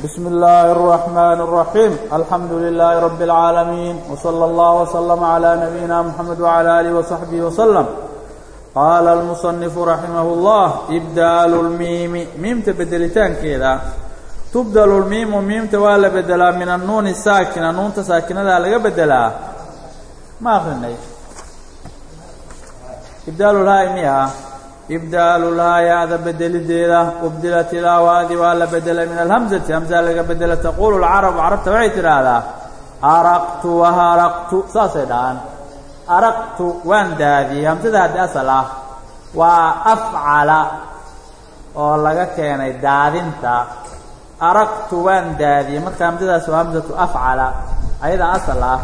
بسم الله الرحمن الرحيم الحمد لله رب العالمين وصلى الله وسلم على نبينا محمد وعلى آله وصحبه وسلم قال المصنف رحمه الله إبدال الميم miimta bedelitaankeeda تubdل الmiimu miimta waa la bedelaa min الnuun الsaakina nuunta saakinadaa laga bedelaa ma akrinay ibdaalulhaay miya ibdaalulhaa yaada bedelideeda ubdilat ilaawaadi waa la bedelay min alhamzati hamsaa laga bedela taquulu lcarabu carabta waxay tidhaahdaa araqtu waharaqtu saasay dhahaan. Araqtu waan daadiyey hamsada haddi asal ah waa afcala oo laga keenay daadinta. Araqtu waan daadiyey marka hamsadaas waa hamsatu afcala ayadaa asal ah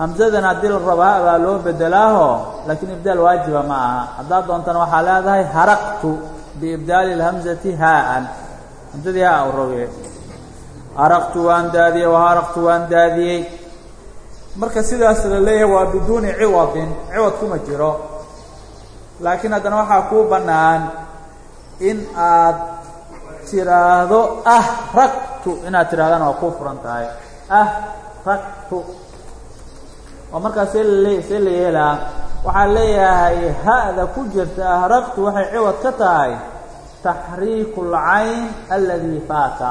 hamsadan haddii la rabo ha baa loo bedelaaho laakiin ibdaal waajiba ma aha. Haddaad doontana waxaa leedahay haraqtu biibdaali اlhamzati haaan. Hamsadii haa u roge araqtu waan daadiyey waharaqtu waan daadiyey. Marka sidaas la leeyahay waa biduuni ciwadin ciwad kuma jiro. Laakiin haddana waxaa kuu bannaan in aad tiraahdo ahraqtu. Inaad tidhahdana waa kuu furan tahay. Ahraqtu oo markaas see see la yeelaa waxaa leeyahay ha'da ku jirta ahraqtu waxay ciwad ka tahay taxriiku اlcayn aladii faata.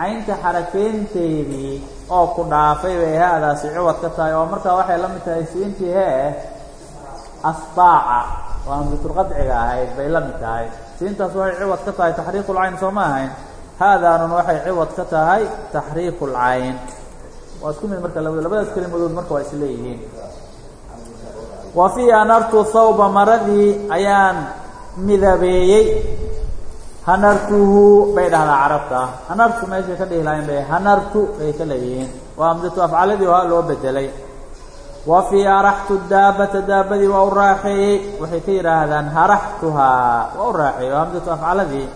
Caynta xarakeynteedii oo ku dhaafay bay ha'daasi ciwad ka tahay oo markaa waxay la mid tahay siintii hee asbaaca oo hamsatulqadciga ahayd bay la mid tahay. Siintaas waxay ciwad ka tahay taxriiku lcayn soo ma ahayn? Ha'daanun waxay ciwad ka tahay taxriiku اlcayn waa isku mid marka labadaas kelimadood marka waa isleeyihiin. Wa fii anartu thawba maradii ayaan midabeeyey. Hanartuhu bay dhahdaa carabta. Hanartu meeshay ka dhihi lahayn bay hanartu bay ka leeyihiin. Waa hamsatu afcaladii waa loo bedelay wa fii araxtu daabata daabadii waa u raaxeeyey. Waxay ka yidhaahdaan haraxtuhaa waa u raaxeeyey. Waa hamsatu afcaladii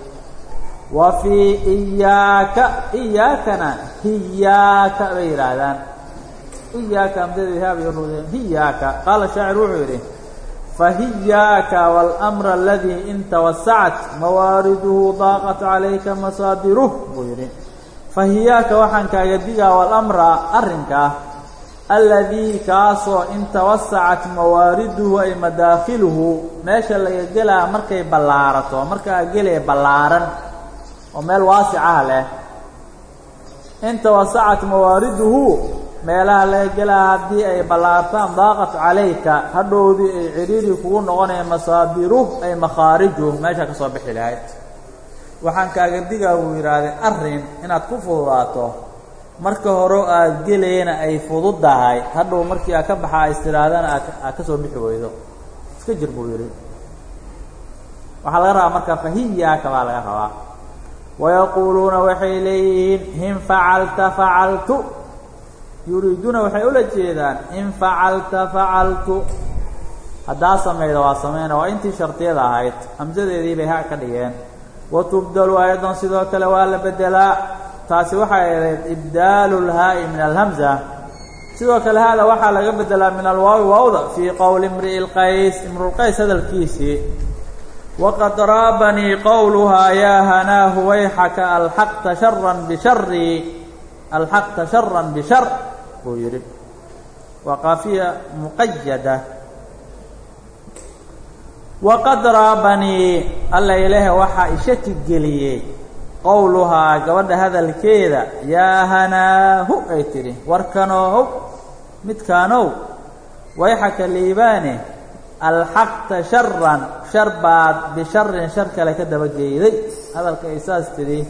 wa fii iyaaka iyaakana hiyaaka bay yidhaahdaan. Iyaaka hamsadii haabay urudeen hiyaaka qaala shaacir wuxuu yidhi fahiyaaka wاlأmr aladii in tawasacat mawaariduhu daaqat calayka masaadiruh buu yidhi. Fahiyaaka waxaan kaaga digaa walamra arrinka aladii kaasoo in tawasacat mawaariduhu ay madaakiluhu meesha laga gelaa markay ballaarato markaa gelee ballaaran oo meel waasicah leh. In tawasacat mawaariduhu meelaha laga gelaa haddii ay ballaartaan daaqat calayka hadhowdii ay cidhiiri kugu noqonaya masaabiruh ay makhaarijuh meesha ka soo bixi lahayd. Waxaan kaaga digaa buu yidhaahday arrin inaad ku fududaato. Marka hore aad gelayna ay fududdahay hadhow markii aad ka baxa is tidhaahdana aad aad ka soo bixi weydo iska jir buu yidhi. Waxaa laga rabaa marka fahiyaaka baa laga rabaa wayaquuluuna waxay leeyihiin in facalta facaltu yuriiduuna waxay ula jeedaan in facalta facaltu haddaa samayda waa samayna waa intii shardiyada ahayd hamsadeedii bay ha ka dhigeen wa tubdalu aydan sidoo kale waa la bedelaa taasi waxay ahayd ibdaalu lhaa'i min alhamza sidoo kale haada waxaa laga bedelaa min alwaawi waawda fii qowli imri'i lqays imrulqays hadalkiisii waqad raabanii qowluhaa yaa hanaahu wayxaka alxaqta sharan bishari alxaqta sharan bishar buu yidhi waa qaafiya muqayada waqad raabanii alla ilaahe waxaa ishaki geliyey qowluhaa gabadha hadalkeeda yaa hanaahu ay tidhi warkanoohow midkaanow wayxaka liibaane alxaqta sharan shar baad bisharin shar kale ka dabageyday hadalka ay saas tidhi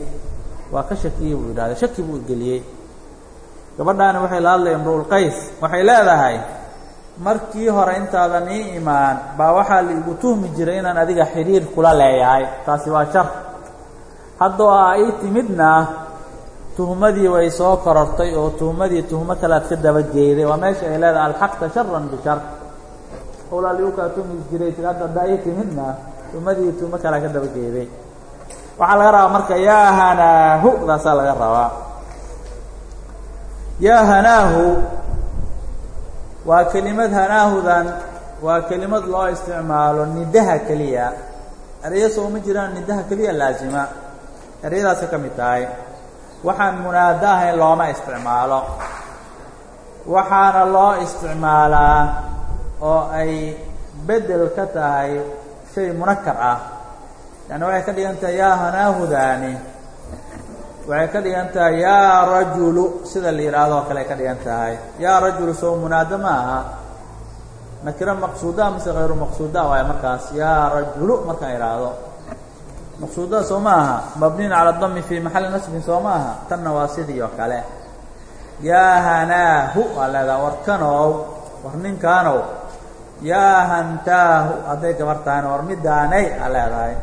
waa ka shakiyey buu yidhahda shaki buu geliyey. Gabadhaani waxay la hadlaya imruulqays waxay leedahay markii hore intaadan ii imaan baa waxaa laigu tuhmi jiray inaan adiga xidhiir kula leeyahay. Taasi waa shar. Haddoo aa ii timidna tuhmadii way soo korortay oo tuhmadii tuhmo kale ad ka dabageeday waa meesha ay leedahay alxaqta sharan bishar howlaa ligu kaa tuhmi jiray hadda haddaa ii timidna tuhmadii tuhmo kalea ka dabageeday waxaa laga rabaa marka yaa hanaahu daasaa laga rabaa. Yaa hanaahu waa kelimad hanaahudan waa kelimad loo isticmaalo nidaha keliya. Erayo soo ma jiraan nidaha keliya laasima ereyadaasay ka mid tahay. Waxaan munaado ahayn looma isticmaalo. Waxaana loo isticmaalaa oo ay bedel ka tahay shay munakar ah. Yani waxay ka dhigan tahay yaa hanaahudaani waxay ka dhigan tahay yaa rajulu. Sida la yidhaahdo oo kale ay ka dhigan tahay. Yaa rajulu sow munaado ma aha. Nakiro maqsuuda mise hayru maqsuuda waayo markaas. Yaa rajulu markaan idhaahdo maqsuuda soo ma aha. Mabniin cala dami fii maxalli nasbin soo ma aha. Tanna waa sidii oo kale. Yaa hanaahu waa leedaha war kanow war ninkaanow yaa hantaahu hadday gabar tahayna war midaanay aa leedahay.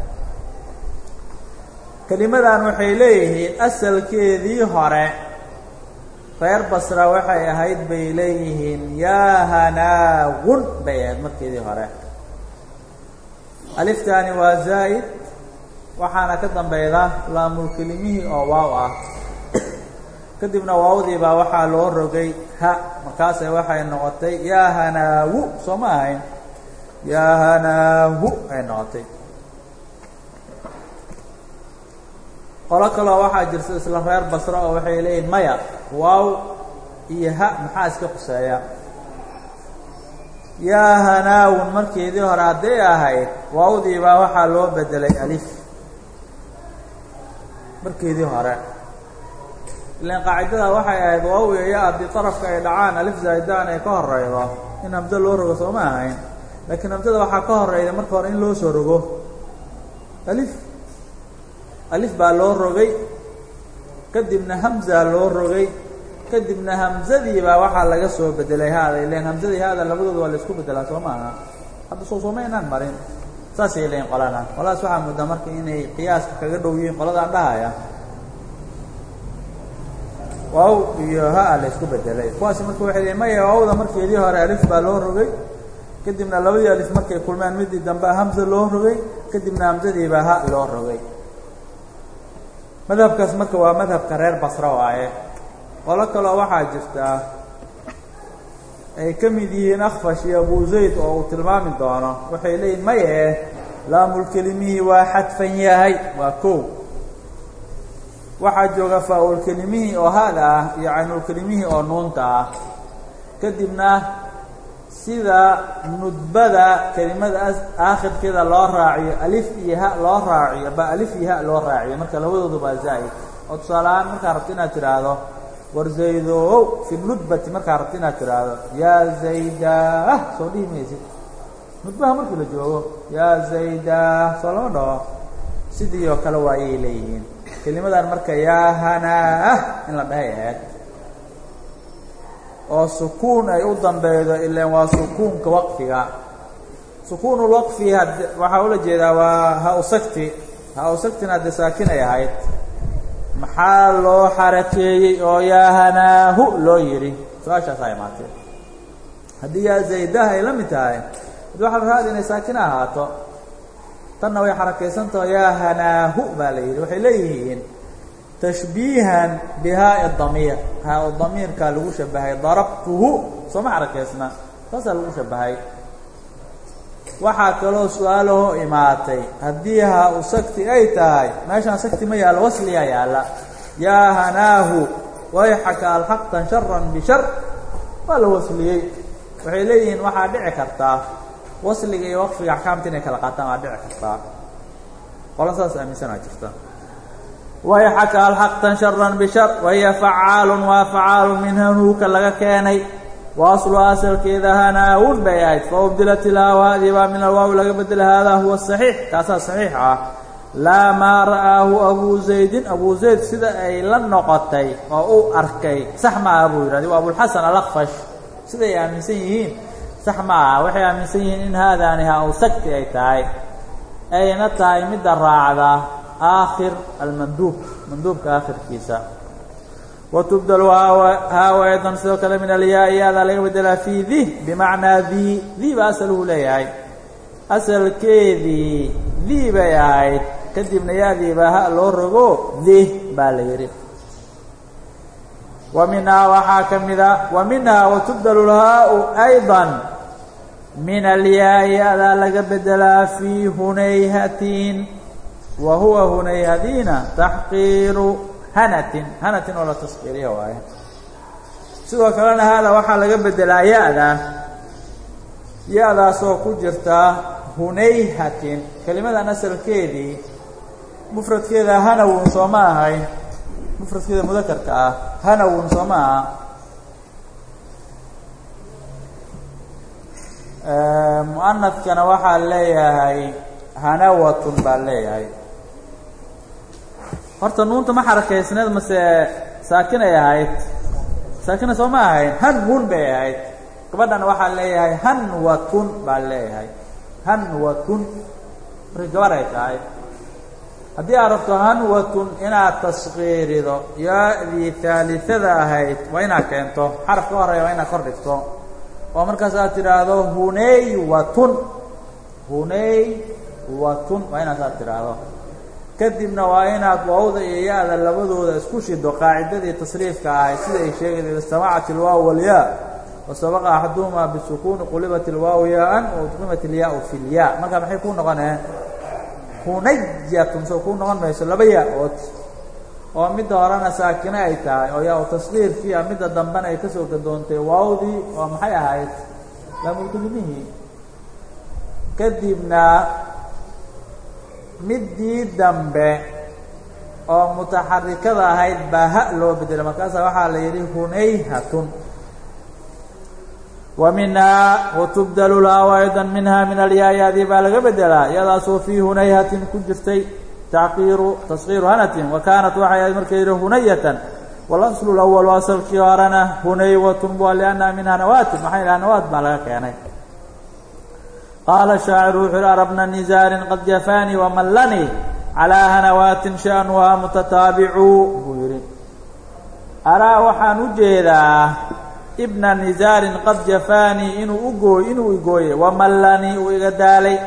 Kelimadan waxay leeyihiin asalkeedii hore reer basra waxay ahayd bay leeyihiin yaa hanaagun bay ahayd markeedii hore. Aliftaani waa zaa'id waxaana ka dambeyda laamulkelimihii oo waaw ah. Kadibna waawdii baa waxaa loo rogay ha markaase waxay noqotay yaa hanaawu soo ma ahayn. Yaa hanaahu ay noqotay. Qolo kaloo waxaa jirta isla reer basro oo waxay leeyihiin maya. Waaw iyo ha maxaa iska quseeya? Yaa hanaawun markeedii hore hadday ahayd waawdii baa waxaa loo bedelay alif. Markeedii hore ilaan qaacidada waxay ahayd waaw iyo haddii darafka ay dhacaan alif zaa'idaan ay ka horeydo in hamdo loo rogo soo ma ahayn. Laakiin hamdada waxaa ka horeyda marka hore in loo soo rogo. Alif. Alif baa loo rogay. Kadibna hamza loo rogay. Kadibna hamzadii baa waxaa laga soo bedelay haada. Ilan hamzadii haada labadooda waa la isku bedelaa soo maaha hadda soo sooma inaan marin. Saasay leeyiin qolana qoladaas waxaa muddaa marka inay qiyaaska kaga dhow yihiin qoladaan dhahaya waaw iyo ha la isku bedelay. Kuwaasi marka waxay leeyiin maya waawda markeedii hore alif baa loo rogay kadibna labadii alif markay kulmeen midii dambe hamza loo rogay kadibna hamzadiibaa ha loo rogay. Madhabkaas marka waa madhabka reer basra waaye qolo kaloo waxaa jirtaa ay ka mid yihiin akfash iyo abu zayd oo uu tilmaami doono. Waxay leeyihiin maye laamulkelimihii waa xadfan yahay. Waa kow waxaa jooga faa-ulkelimihii oo haada ah iyo caynulkelimihii oo nuunta ah. Kadibna sida nudbada kelimada aakhirkeeda loo raaciyo alif iyo ha loo raaciyo ba alif iyo ha loo raaciyo marka labadoodu baa zaa'id. Oo tusaale ahaan markaa rabto inaad tidhaahdo war zaydow fi nudbati markaa rabto inaad tidhaahdo yaa zaydah soo dhihi maysid. Nudbaha markii la joogo yaa zaydah soo lama dhaho. Sidii oo kale waa ayay leeyihiin kelimadan marka yaa hanaah in la dhahay ahayd oo sukuun ay u dambeydo ilaan waa sukuunka waqfiga. Sukuunulwaqfi waxaa ula jeedaa waa ha-usagti ha-usagtina haddee saakin ay ahayd. Maxaa loo xarakeeyey oo yaa hanaahu loo yidhi? Su'aashaasaa imaatee. Haddii yaa zaydah ay la mid tahay ad waxaa raad inay saakin ahaato tanna way xarakaysantaho yaa hanaahu baa la yidhi. Waxay leeyihiin tashbiihan bihaa damiir haa damiirkaa lagu shabahay darabtuhu sooma xarakaysna taasaa lagu shabahay. Waxaa kaloo su'aalahoo imaatay haddii haa u sagti ay tahay meeshaan sagti ma yaallo wasliyaa yaalla. Yaa hanaahu wayxaka alxaqtan sharan bishar waa la wasliyey. Waxay leeyihiin waxaa dhici kartaa wasliga iyo waqfiga axkaamta inay kala qaataan waa dhici kartaa qola saas aaminsanaa jirta. Wayxaka alxaqtan sharan bishar wahiya facaalun waa facaalun min hanuuka laga keenay. Wa aslu asalkeeda hanaawun bay ahayd. Faubdilat ilaawaadii baa min alwaawi laga bedela haadaa huwa saxiix. Kaasaa saxiix ah. Laa maa ra'aahu abuu zaydin. Abuu zayd sida ay la noqotay oo uu arkay. Sax ma aha buu yidhahdi. Waa abulxasan alakfash siday aaminsan yihiin sax ma aha waxay aaminsan yihiin in haadaani ha u sagti ay tahay. Ayna tahay midda raacda aakhir almanduub manduubka aakhirkiisa. Watubdal haawa aydan sidoo kale min alyaa yaadaa laga bedelaa fii di bimacnaa di di ba asaluhu leeyahay. Asalkeedii di bay ahayd. Kadibna yaadii ha loo rogo di baa la yidhi. Wa minhaa waxaa ka mida wa minhaa watubdalu lhaau ayضa min alyaa yaadaa laga bedelaa fii hunayhatin wa huwa hunayhadiina taxqiiru hanatin hanatin oo la taskiiriya waaye. Sidoo kalena haada waxaa laga bedelaa ya-da ya-daasoo ku jirta hunayhatin kelimadan asalkeedii mufradkeeda hanawun soo ma ahayn mufradkeeda mudakarka ah hanawun soo ma muanadkana waxaa leeyahay hanawatun baa leeyahay. Horta nuunta ma xarakaysneed mase saakin ay ahayd. Saakina soo ma ahayn hanwun bay ahayd. Gabadhana waxaa leeyahay hanwatun baa leeyahay. Hanwatun markay gabar ay tahay. Haddii aad rabto hanwatun inaad taskiirido ya-dii haaliada ahayd waa inaad keento. Xaraf ka horreeya waa inaad kor dhigto oo markaas aad tidhaahdo hunaywatun hunaywatun waa inaas aad tidhaahdo. Kadibna waa inaad waawda iyo ya-da labadooda isku shido qaacidadii tasriifka ahayd sida ay sheegaysa ida istamacat ilwaaw walyaa wasabaqa axaduhumaa bisukuuni qulibat ilwaaw yaa-an ilyaa-u fi lyaa marka maxay kuu noqonee hunayatun soo kuu noqon mayso laba yaa-ood oo midda horena saakine ay tahay oo yaa-u tasqiirkii a midda dambena ay ka soo gadoontay waawdii oo maxay ahayd? Lamulkulimihii kadibna middii dambe oo mutaxarikada ahayd baa ha loo bedelay markaasaa waxaa la yidhi hunayhatun. Wa minhaa watubdalu lhaa ayda minha min alyaa-yaadii baa laga bedelaa. Iyadaasoo fii hunayhatin ku jirtay tacqiiru taskiiru hanatin wa kaanat waxay ahayd marka yidhi hunayatan walaslu lawal asalkii horena hunaywatun waa liannaha min hanawatin maxay hanawaat baa laga keenay qaala shaaciru wuxuu yihi arabna nizaarin qad jafaanii wamallanii calaa hanawaatin sha'nuhaa mutataabicu buu yidhi araa waxaan u jeedaa ibna nizaarin qad jafaanii inuu ugooy inuu igooyey wamallanii uu iga daalay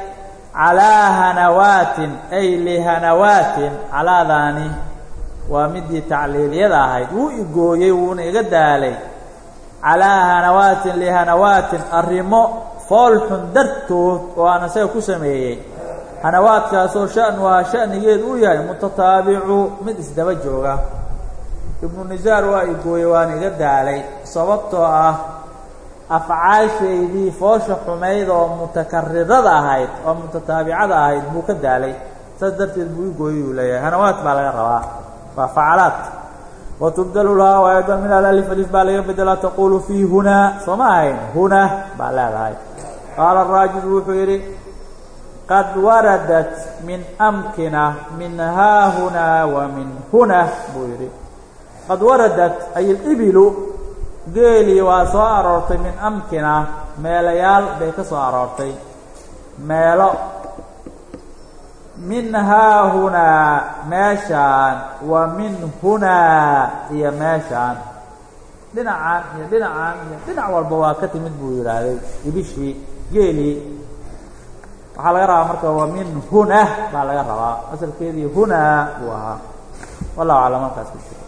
calaa hanawaatin ay lihanawaatin calaadaani. Waa midii tacliiliyada ahayd. Wuu igooyey wuuna iga daalay. Calaa hanawaatin lihanawaatin arrimo fool xun dartood oo aan isaga ku sameeyey. Hanawaadkaasoo sha'nuhaa sha'nigeed uu yahay mutataabicu mid isdaba jooga. Ibnu nisaar waa igooyey waana iga daalay. Sababtoo ah afcaashaydii foosha xumayd oo mutakarirada ahayd oo mutataabicada ahayd buu ka daalay. Saas darteed buu igooyey uu leeyahay. Hanawaad baa laga rabaa. Waa facalaad. Watubdalu lahaa aydan min alalif alif baa laga bedelaa taqulu fii hunaa. Soo ma ahayn? Huna baa leedahay. Qaala raajid wuxuu yidhi qad waradat min amkina min haahunaa wa min huna buu yidhi. Qad waradat ay ilibilu geelii waa soo aroortay min amkina. Meelayaal bay ka soo aroortay. Meelo. Min haahunaa meeshaan wa min hunaa iyo meeshaan. Dhinacaan iyo dhinacaan iyo dhinac walba waa ka timid buu yidhaahday ibishii geelii waxaa laga rabaa marka wa min huna baa laga rabaa. Asalkeedii hunaa buu ahaa. Wallahu aclam halkaas ku jira